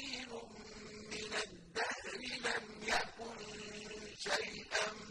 قليل من الدهر لم يكن شيئا.